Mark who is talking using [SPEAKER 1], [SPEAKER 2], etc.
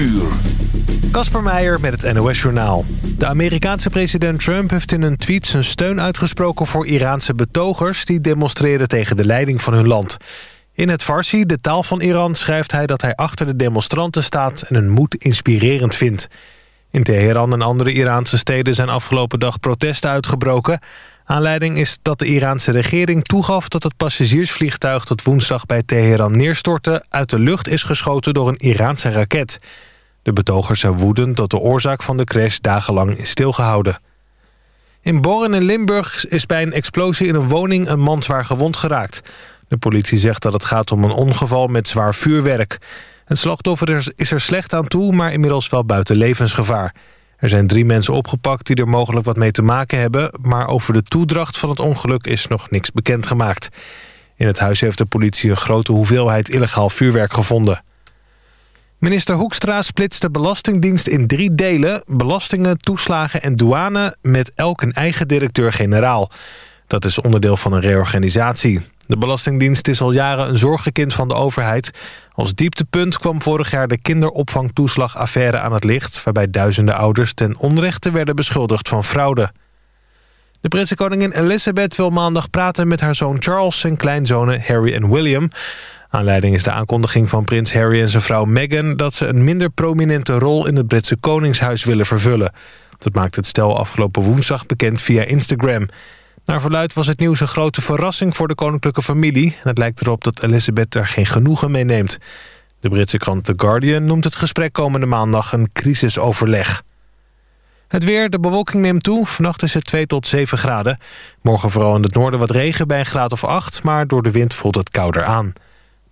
[SPEAKER 1] uur.
[SPEAKER 2] Kasper Meijer met het NOS-journaal. De Amerikaanse president Trump heeft in een tweet zijn steun uitgesproken... voor Iraanse betogers die demonstreren tegen de leiding van hun land. In het Farsi, de taal van Iran, schrijft hij dat hij achter de demonstranten staat... en hun moed inspirerend vindt. In Teheran en andere Iraanse steden zijn afgelopen dag protesten uitgebroken. Aanleiding is dat de Iraanse regering toegaf dat het passagiersvliegtuig... dat woensdag bij Teheran neerstortte... uit de lucht is geschoten door een Iraanse raket... De betogers zijn woedend dat de oorzaak van de crash dagenlang is stilgehouden. In Borren in Limburg is bij een explosie in een woning een man zwaar gewond geraakt. De politie zegt dat het gaat om een ongeval met zwaar vuurwerk. Het slachtoffer is er slecht aan toe, maar inmiddels wel buiten levensgevaar. Er zijn drie mensen opgepakt die er mogelijk wat mee te maken hebben... maar over de toedracht van het ongeluk is nog niks bekendgemaakt. In het huis heeft de politie een grote hoeveelheid illegaal vuurwerk gevonden. Minister Hoekstra splitst de Belastingdienst in drie delen... belastingen, toeslagen en douane... met elk een eigen directeur-generaal. Dat is onderdeel van een reorganisatie. De Belastingdienst is al jaren een zorgenkind van de overheid. Als dieptepunt kwam vorig jaar de kinderopvangtoeslagaffaire aan het licht... waarbij duizenden ouders ten onrechte werden beschuldigd van fraude. De Britse koningin Elizabeth wil maandag praten met haar zoon Charles... en kleinzonen Harry en William... Aanleiding is de aankondiging van prins Harry en zijn vrouw Meghan... dat ze een minder prominente rol in het Britse Koningshuis willen vervullen. Dat maakt het stel afgelopen woensdag bekend via Instagram. Naar verluid was het nieuws een grote verrassing voor de koninklijke familie... en het lijkt erop dat Elizabeth er geen genoegen mee neemt. De Britse krant The Guardian noemt het gesprek komende maandag een crisisoverleg. Het weer, de bewolking neemt toe. Vannacht is het 2 tot 7 graden. Morgen vooral in het noorden wat regen bij een graad of 8... maar door de wind voelt het kouder aan.